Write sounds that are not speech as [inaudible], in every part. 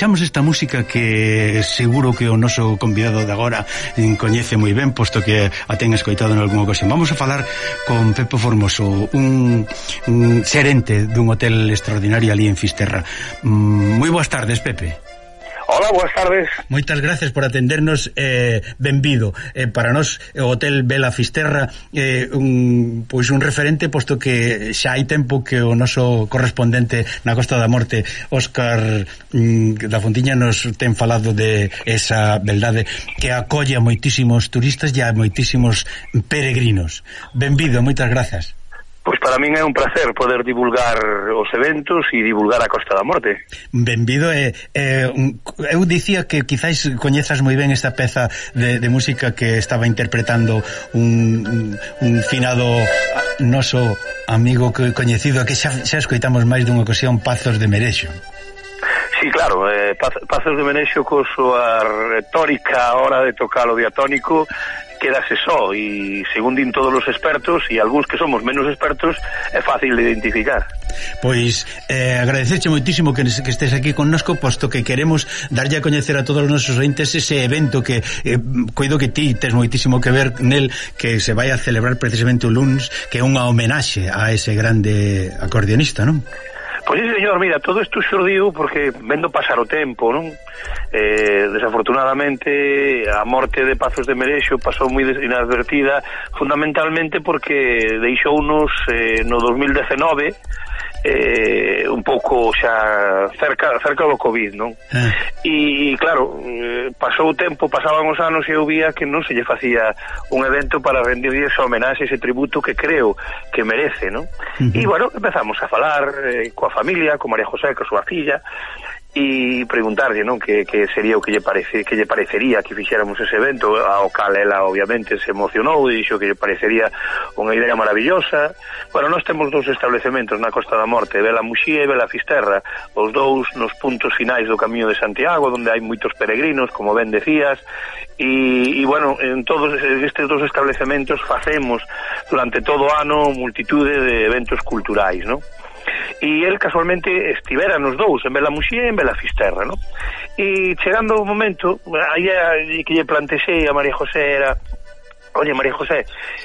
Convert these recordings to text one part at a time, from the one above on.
escoitamos esta música que seguro que o noso convidado de agora coñece moi ben, posto que a ten escoitado en algunha ocasión. Vamos a falar con Pepo Formoso, un, un xerente dun hotel extraordinario ali en Fisterra. Mm, moi boas tardes, Pepe. Hola, boas tardes. Moitas gracias por atendernos, eh, benvido. Eh, para nós, o Hotel Bela Fisterra, eh, un, pois un referente, posto que xa hai tempo que o noso correspondente na Costa da Morte, Óscar mm, da Fontiña, nos ten falado de esa beldade que acolle a moitísimos turistas e a moitísimos peregrinos. Benvido, moitas grazas. Pois para min é un placer poder divulgar os eventos e divulgar a Costa da Morte. Benvido, eh, eh, eu dicía que quizáis coñezas moi ben esta peza de, de música que estaba interpretando un, un, un finado noso amigo que coñecido que xa, xa escoitamos máis dunha ocasión Pazos de Merexo. Sí, claro, eh, Pazos de Menexo co súa retórica a hora de tocar o diatónico quedase só e, según din todos os expertos e algúns que somos menos expertos, é fácil de identificar. Pois, eh, agradecerche moitísimo que, que estés aquí connosco, posto que queremos darlle a coñecer a todos os nosos ointes ese evento que, eh, coido que ti tes moitísimo que ver nel, que se vai a celebrar precisamente o Luns que é unha homenaxe a ese grande acordeonista, non? Pois sí, señor, mira, todo isto xurdiu porque vendo pasar o tempo, non? Eh, desafortunadamente, a morte de Pazos de Merexo pasou moi inadvertida, fundamentalmente porque deixounos eh, no 2019 eh, un pouco xa cerca, cerca do Covid, non? Ah. Eh. E, claro, eh, pasou o tempo, pasaban os anos e eu vía que non se lle facía un evento para rendirlle esa homenaxe, ese tributo que creo que merece, non? Uh -huh. E, bueno, empezamos a falar eh, coa familia, con María José, que súa filla, e preguntarlle non que, que sería o que lle parece que lle parecería que fixéramos ese evento ao cal ela obviamente se emocionou e dixo que lle parecería unha idea maravillosa bueno, nós temos dous establecementos na Costa da Morte Vela Muxía e Vela Fisterra os dous nos puntos finais do Camiño de Santiago onde hai moitos peregrinos, como ben decías e, e bueno, en todos estes dos establecementos facemos durante todo o ano multitude de eventos culturais non? e el casualmente estivera nos dous en Bela Muxía e en Bela Fisterra no? e chegando o momento aí que lle plantexei a María José era Oye, María José,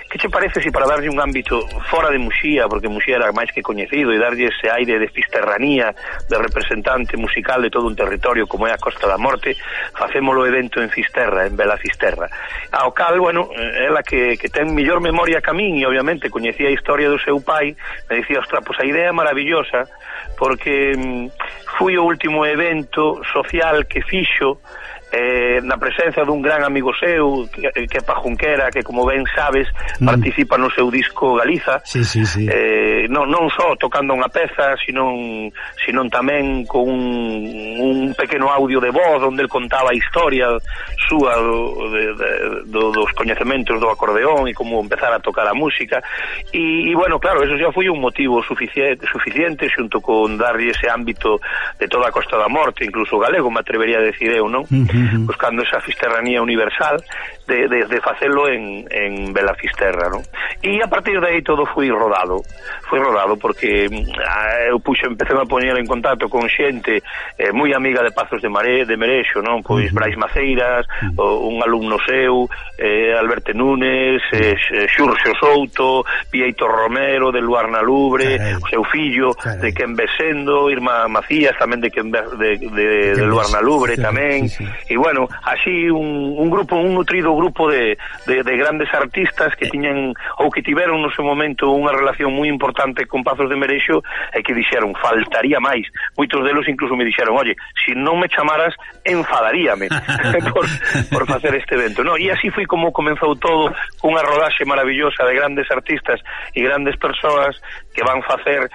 que che parece se si para darlle un ámbito fora de Muxía, porque Muxía era máis que coñecido, e darlle ese aire de fisterranía, de representante musical de todo un territorio como é a Costa da Morte, facémolo evento en Fisterra, en Bela Fisterra. Ao cal, bueno, eh, ela que, que ten millor memoria que a min, e obviamente coñecía a historia do seu pai, me dicía, ostra, pois a idea é maravillosa, porque mm, fui o último evento social que fixo eh, na presencia dun gran amigo seu que, que é Pajunquera, que como ben sabes mm. participa no seu disco Galiza sí, sí, sí. Eh, non, non só tocando unha peza sino, sino tamén con un, un pequeno audio de voz onde el contaba a historia súa do, de, de, do, dos coñecementos do acordeón e como empezar a tocar a música e, e bueno, claro, eso xa foi un motivo suficiente, suficiente xunto con darlle ese ámbito de toda a Costa da Morte incluso galego, me atrevería a decir eu, non? Uh -huh. -huh. buscando esa fisterranía universal de, de, de facelo en, en Bela Fisterra, non? E a partir de aí todo foi rodado, foi rodado porque ah, eu puxo, empecé a poñer en contacto con xente eh, moi amiga de Pazos de Maré, de Merexo, non? Pois uh -huh. Brais Maceiras, uh -huh. o, un alumno seu, eh, Alberto Núñez, eh, eh, Xurxo Souto, Pieito Romero, de Luarna Lubre, Carai. o seu fillo, Carai. de Quen Besendo, Irma Macías, tamén de Quen de, de, de, de Luarna Lubre, tamén, sí, sí e bueno, así un, un grupo, un nutrido grupo de, de, de grandes artistas que eh. tiñan ou que tiveron no seu momento unha relación moi importante con Pazos de Merexo e que dixeron, faltaría máis. Moitos delos incluso me dixeron, oye, se si non me chamaras, enfadaríame [laughs] por, por facer este evento. No, e así foi como comenzou todo, cunha rodaxe maravillosa de grandes artistas e grandes persoas que van facer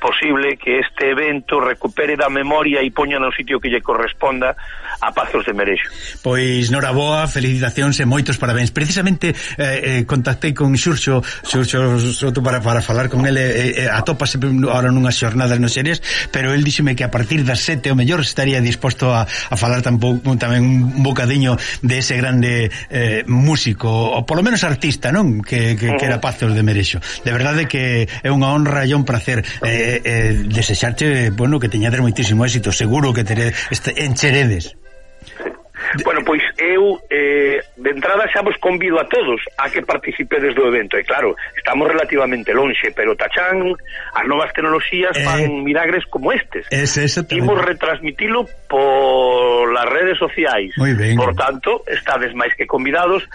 posible que este evento recupere da memoria e poña no sitio que lle corresponda a Pazos de Merexo. Pois, noraboa, felicitacións e moitos parabéns. Precisamente eh, eh, contactei con Xurxo, Xurxo Soto para, para falar con ele, eh, eh, atópase ahora nunhas xornadas no xeres, pero el díxeme que a partir das sete o mellor estaría disposto a, a falar tampouco, tamén un bocadiño de ese grande eh, músico, ou polo menos artista, non? Que, que, que era Pazos de Merexo. De verdade que é unha honra e un placer eh, eh, eh, desexarte, bueno, que teñades moitísimo éxito, seguro que tere, este, encheredes. [laughs] Bueno, pois eu eh, de entrada xa vos convido a todos a que participedes do evento e claro, estamos relativamente lonxe pero tachán, as novas tecnoloxías eh, fan milagres como estes. Es imos retransmitilo polas redes sociais. Por tanto, estades máis que convidados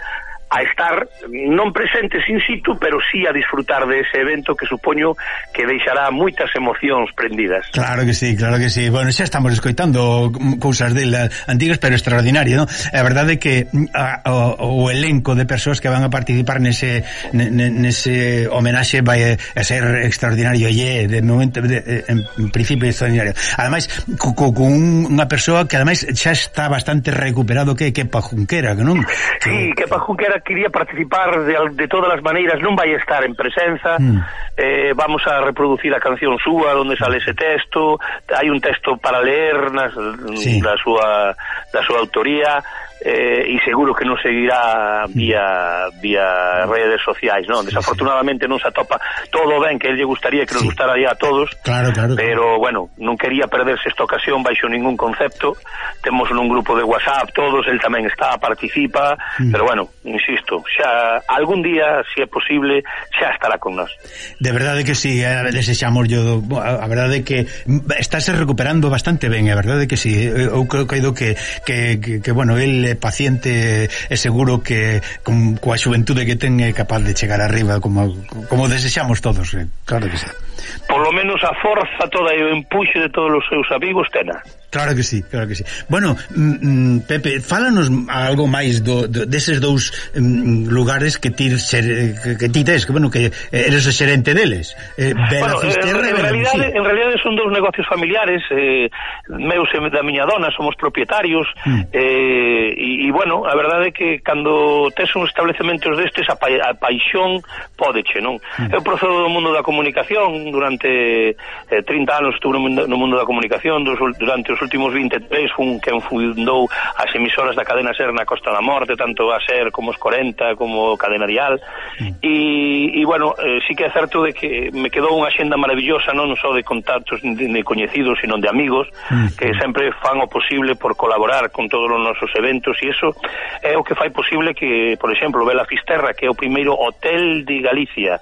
a estar non presentes in situ, pero sí a disfrutar de ese evento que supoño que deixará moitas emocións prendidas. Claro que sí, claro que sí. Bueno, xa estamos escoitando cousas dela eh, antigas, pero extraordinario, ¿no? A verdade é que mm, a, o, o elenco de persoas que van a participar nese nese homenaxe vai eh, a ser extraordinario e de momento de, eh, en, principio extraordinario. Ademais, co, co unha persoa que ademais xa está bastante recuperado que que Pajunquera, que non? Sí, que Junquera Ela quería participar de, de todas as maneiras, non vai estar en presenza, mm. eh, vamos a reproducir a canción súa, onde sale ese texto, hai un texto para ler nas, sí. da, súa, da súa autoría, eh, e seguro que non seguirá vía vía redes sociais, non? Desafortunadamente non se atopa todo ben que lle gustaría que nos sí. gustara a todos. Claro, claro, claro. Pero bueno, non quería perderse esta ocasión baixo ningún concepto. Temos nun grupo de WhatsApp todos, el tamén está, participa, mm. pero bueno, insisto, xa algún día, se si é posible, xa estará con nós. De verdade que si, sí, eh, desexamos yo, a verdade que estáse recuperando bastante ben, eh, a verdade que si, sí. eu creo que que que, que, que bueno, el tranquilo paciente e seguro que con, coa xuventude que ten é capaz de chegar arriba como, como desexamos todos, eh? claro que sí polo menos a forza toda e o empuxo de todos os seus amigos tena. Claro que sí, claro que sí. Bueno, mm, mm Pepe, fálanos algo máis do, do deses dous mm, lugares que ti ser, que, que ti tes, que bueno, que eres o xerente deles. Eh, bueno, Fisterra en, en, realidade, en realidade son dous negocios familiares, eh, meus e da miña dona, somos propietarios, mm. eh, e, e bueno, a verdade é que cando tes un establecementos destes, a, pa, a paixón pódeche, non? Mm. Eu procedo do mundo da comunicación, durante eh, 30 anos estuve no, no mundo da comunicación, dos, durante os últimos 23 fun quen fundou as emisoras da cadena SER na Costa da Morte, tanto a SER como os 40, como Cadena Dial, mm. e, e bueno, eh, sí que é certo de que me quedou unha xenda maravillosa non só de contactos de, de coñecidos, sino de amigos, mm. que sempre fan o posible por colaborar con todos os nosos eventos, e iso é o que fai posible que, por exemplo, Vela Fisterra, que é o primeiro hotel de Galicia,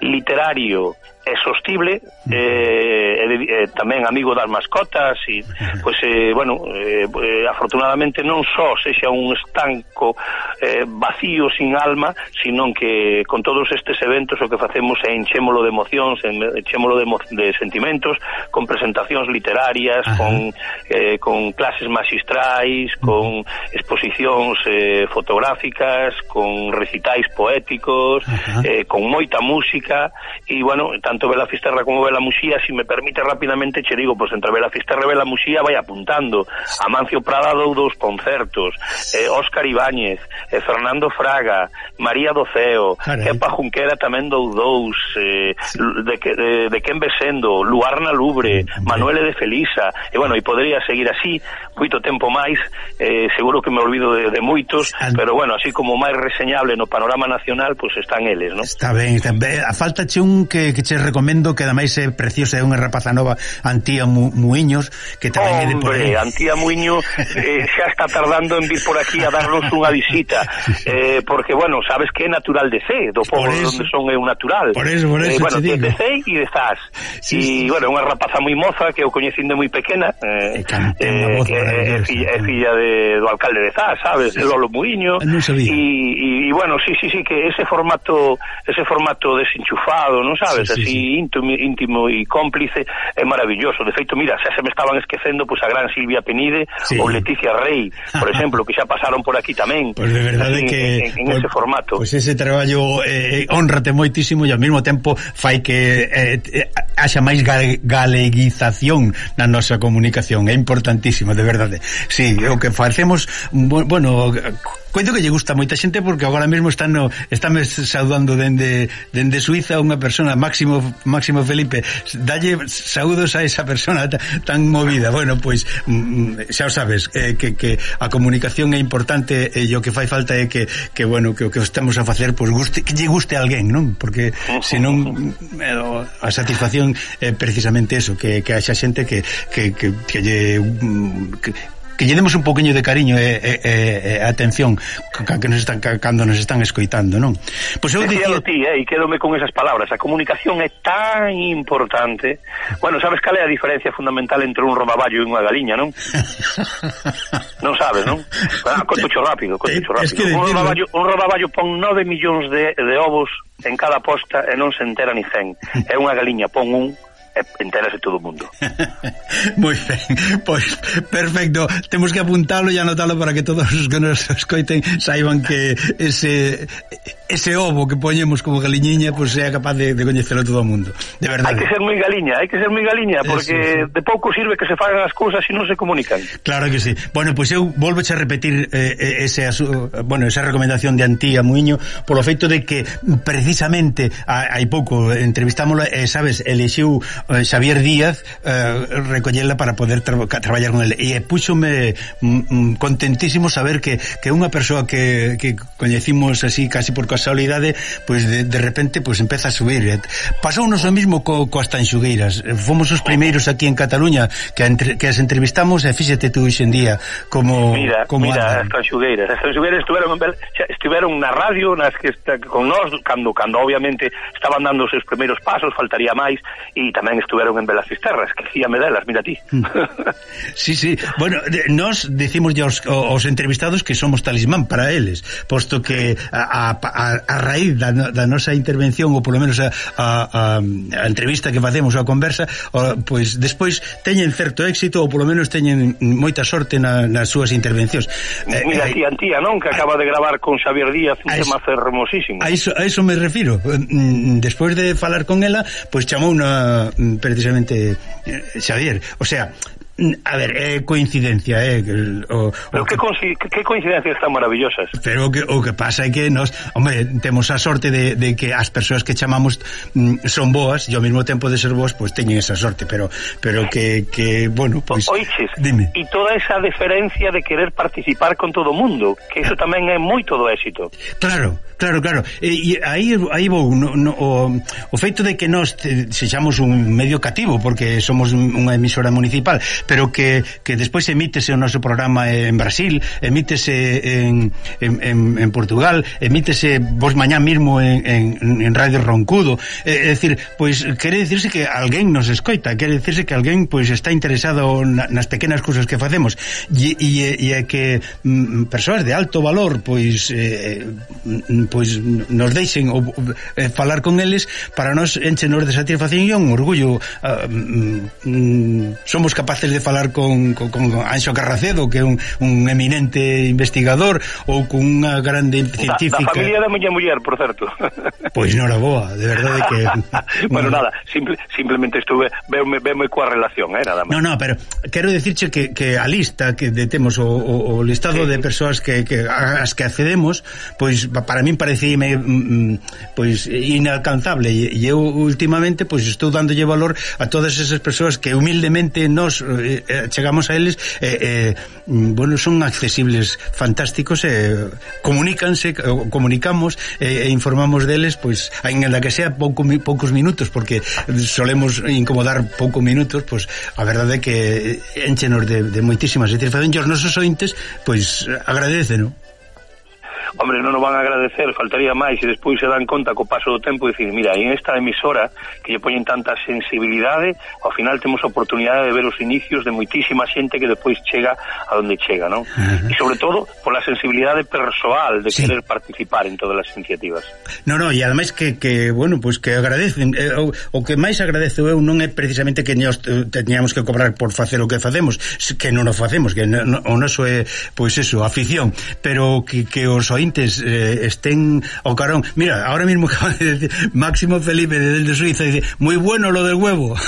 literario, é sostible eh, é de, eh, tamén amigo das mascotas e pois eh, bueno, eh, afortunadamente non só sexa un estanco eh, vacío sin alma, sino que con todos estes eventos o que facemos é enchémolo de emocións, enchémolo de, de sentimentos, con presentacións literarias, Ajá. con eh, con clases magistrais, con exposicións eh, fotográficas, con recitais poéticos, eh, con moita música e bueno, tanto tanto Vela Fisterra como Vela Muxía, si me permite rápidamente, che digo, pois pues, entre Vela Fisterra e Vela Muxía vai apuntando. Amancio Prada dou dous concertos, eh, Óscar Ibáñez, eh, Fernando Fraga, María Doceo, Kepa Junquera tamén dou dous, eh, de, de, de Ken Besendo, Luarna Lubre, Manuele de Felisa, e bueno, e podría seguir así, moito tempo máis, eh, seguro que me olvido de, de moitos, pero bueno, así como máis reseñable no panorama nacional, pois pues están eles, ¿no? Está ben, está ben. A falta che un que, que che recomendo que ademais é preciosa, é unha rapaza nova Antía Mu Muiños que tamén Hombre, é de por aí. Antía Muiño eh, xa está tardando en vir por aquí a darnos unha visita [laughs] eh, porque bueno, sabes que é natural de C do pobo onde son é un natural. Por eso, por eh, eso eh, bueno, de C e de Zas. Sí, e sí. bueno, unha rapaza moi moza que eu coñecín de moi pequena eh, eh, que é filla, é filla de, do alcalde de Zas, sabes, sí, de Lolo Muiño e, e bueno, sí, sí, sí que ese formato ese formato desenchufado, non sabes, sí, sí, así sí sí. íntimo, íntimo e cómplice é maravilloso. De feito, mira, xa se me estaban esquecendo pois a gran Silvia Penide sí. ou Leticia Rey, por [laughs] exemplo, que xa pasaron por aquí tamén. Pois pues de verdade así, que en, en ese formato. Pois pues ese traballo eh, eh, honrate moitísimo e ao mesmo tempo fai que eh, eh haxa máis galeguización na nosa comunicación. É importantísimo, de verdade. Sí, o que facemos bueno, coito que lle gusta moita xente porque agora mesmo están no, están saudando dende dende Suiza unha persona Máximo Máximo Felipe, dalle saúdos a esa persona tan movida. Bueno, pois mm, mm, xa o sabes eh, que, que a comunicación é importante e eh, o que fai falta é que, que bueno, que o que estamos a facer pois guste que lle guste a alguén, non? Porque senón eh, a satisfacción é precisamente eso, que que haxa xente que que que que lle mm, que, que lle demos un poquinho de cariño e, e, e, e atención que nos están, cando nos están escoitando, non? Pois eu diría... ti, eh, e quédome con esas palabras. A comunicación é tan importante. Bueno, sabes cal é a diferencia fundamental entre un romaballo e unha galiña, non? [laughs] non sabes, non? Ah, contocho rápido, contocho eh, rápido. Es que un, romaballo, un romaballo pon 9 millóns de, de ovos en cada posta e non se entera ni 100. [laughs] É unha galiña, pon un enterase todo o mundo. [laughs] Moi ben, pois perfecto. Temos que apuntalo e anotalo para que todos os que nos escoiten saiban que ese ese ovo que poñemos como galiñiña pois pues, sea capaz de, de coñecelo todo o mundo. De verdade. Hai que ser moi galiña, hai que ser moi galiña porque Eso, sí. de pouco sirve que se fagan as cousas se non se comunican. Claro que sí. Bueno, pois pues eu volvo a repetir eh, eh ese bueno, esa recomendación de Antía Muiño polo feito de que precisamente hai pouco entrevistámoslo e eh, sabes, elixiu Eh, Xavier Díaz eh, recollela para poder tra traballar con ele e púxome mm, mm, contentísimo saber que, que unha persoa que, que coñecimos así casi por casualidade pois pues de, de repente pois pues empeza a subir. Eh, pasounos o mesmo co, coas tanxugueiras. Eh, fomos os primeiros aquí en Cataluña que, entre, que as entrevistamos e fíxete tú hoxe en día como Mira, como mira andan. as tanxugueiras. As tanxugueiras estuveron, estiveron na radio nas que está, con nós cando, cando obviamente estaban dando os seus primeiros pasos faltaría máis e tamén tamén estuveron en Velas Fisterras, que fíame delas, mira ti. Mm. [laughs] sí, sí. Bueno, de, nos decimos aos, aos entrevistados que somos talismán para eles, posto que a, a, a raíz da, da nosa intervención, ou polo menos a, a, a entrevista que facemos ou a conversa, o, pois despois teñen certo éxito, ou polo menos teñen moita sorte na, nas súas intervencións. Eh, mira, eh, tía Antía, non? Que acaba de gravar con Xavier Díaz un tema fermosísimo. A iso, a iso me refiro. Mm, despois de falar con ela, pois chamou unha precisamente eh, Xavier, o sea, A ver, é coincidencia, é eh, o, o que, que, que coincidencias tan maravillosas. Pero o que, o que pasa é que nos, hombre, temos a sorte de, de que as persoas que chamamos mm, son boas e ao mesmo tempo de ser boas, pois pues, teñen esa sorte, pero pero que, que bueno, pois pues, Oiches, dime. E toda esa deferencia de querer participar con todo o mundo, que eso tamén é moito do éxito. Claro, claro, claro. E, e aí aí vou no, no, o, o feito de que nós eh, sexamos un medio cativo porque somos unha emisora municipal pero que, que despois emítese o noso programa en Brasil, emítese en, en, en, en Portugal, emítese vos mañá mismo en, en, en Radio Roncudo. É, é dicir, pois quere dicirse que alguén nos escoita, quere dicirse que alguén pois está interesado na, nas pequenas cousas que facemos. E, e, e é que mm, mm, persoas de alto valor pois eh, eh pois nos deixen o, eh, falar con eles para nos enchenos de satisfacción e un orgullo. uh, mm, somos capaces de falar con, con, con Anxo Carracedo, que é un, un eminente investigador ou con unha grande científica. Da, da familia da miña muller, por certo. Pois non era boa, de verdade que... [laughs] bueno, nada, simple, simplemente estuve, veume, veume coa relación, eh, nada máis. No, no, pero quero dicirche que, que a lista que de, temos o, o, o listado sí. de persoas que, que as que accedemos, pois para min parecíme mm, mm, pois inalcanzable e eu últimamente pois estou dándolle valor a todas esas persoas que humildemente nos eh, eh, eh, chegamos a eles eh, eh, mm, bueno, son accesibles fantásticos eh, comunícanse, eh, comunicamos eh, e informamos deles, pois ainda que sea pouco, poucos minutos porque solemos incomodar pouco minutos pois a verdade é que eh, enchenos de, de moitísimas satisfacción e os nosos ointes pois agradecen, non? Hombre, non o van a agradecer, faltaría máis e despois se dan conta co paso do tempo e dicir, mira, en esta emisora que lle poñen tanta sensibilidade, ao final temos a oportunidade de ver os inicios de moitísima xente que despois chega a onde chega, non? Uh -huh. E sobre todo pola sensibilidade persoal de sí. querer participar en todas as iniciativas. No, no, e ademais que, que bueno, pois pues que agradecen, eh, o, o que máis agradezo eu non é precisamente que nos eh, teñamos que cobrar por facer o que facemos, que non o facemos, que no, no, o noso é pois pues eso, afición, pero que, que os oí eh, estén o carón. Mira, ahora mismo [laughs] de decir Máximo Felipe desde Suiza "Muy bueno lo del huevo." [laughs]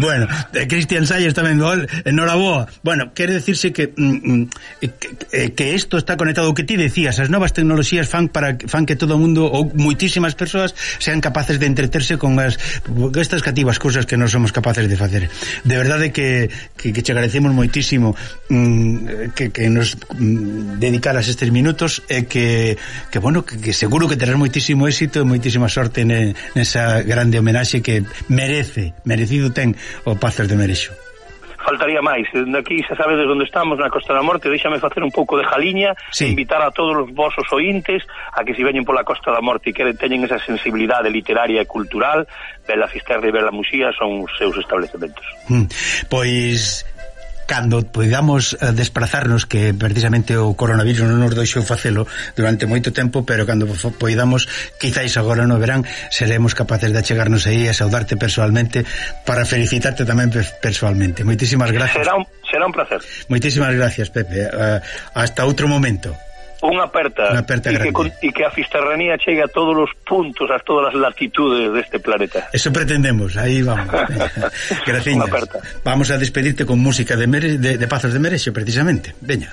bueno, eh, Cristian Salles tamén gol, enhoraboa. Bueno, quere decirse que mm, mm, que, que isto está conectado o que ti decías, as novas tecnoloxías fan para fan que todo o mundo ou moitísimas persoas sean capaces de entreterse con as estas cativas cousas que non somos capaces de facer. De verdade que que, que che agradecemos moitísimo mm, que, que nos dedicar as estes minutos e que, que bueno, que, que seguro que terás moitísimo éxito e moitísima sorte ne, nesa grande homenaxe que merece, merecido ten o Pazos de Merexo faltaría máis. Aquí xa sabedes onde estamos, na Costa da Morte, déxame facer un pouco de jaliña, sí. invitar a todos os vosos ointes a que si veñen pola Costa da Morte e que teñen esa sensibilidade literaria e cultural, Bela Fisterra e Bela Muxía son os seus establecementos. Mm. Pois cando podamos eh, desplazarnos que precisamente o coronavirus non nos deixou facelo durante moito tempo pero cando podamos, quizáis agora no verán seremos capaces de achegarnos aí e saudarte personalmente para felicitarte tamén personalmente. Moitísimas gracias. Será un, será un placer. Moitísimas gracias Pepe. Uh, hasta outro momento. Unha aperta, unha aperta e, que, e que a fisterranía chegue a todos os puntos, a todas as latitudes deste planeta. Eso pretendemos, aí vamos. [laughs] Graciñas. Vamos a despedirte con música de, Mere, de, de Pazos de Merexo, precisamente. Veña.